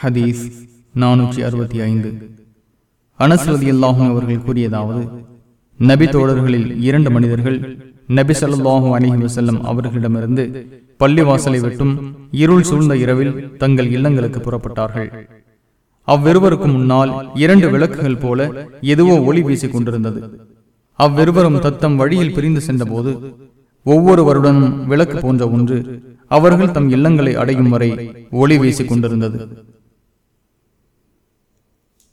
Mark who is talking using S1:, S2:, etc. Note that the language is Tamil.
S1: ஹதீஸ் நானூற்றி அறுபத்தி ஐந்து. அனஸ்ரதி அல்லாஹும் அவர்கள் கூறியதாவது நபி தோழர்களில் இரண்டு மனிதர்கள் நபி சல்லாஹும் அலைஹி வஸல்லம் அவர்களிடமிருந்து பள்ளிவாசலை விட்டும் இருள் சூழ்ந்த இரவில் தங்கள் இல்லங்களுக்கு புறப்பட்டார்கள். அவ்விருவருக்கும் முன்னால் இரண்டு விளக்குகள் போல எதுவோ ஒளி வீசிக் கொண்டிருந்தது. அவ்விருவரும் தத்தம் வழியில் பிரிந்து சென்றபோது ஒவ்வொருவருடனும் விளக்கு போன்ற ஒன்று அவர்கள் தம் இல்லங்களை அடையும் வரை ஒளி வீசிக் கொண்டிருந்தது.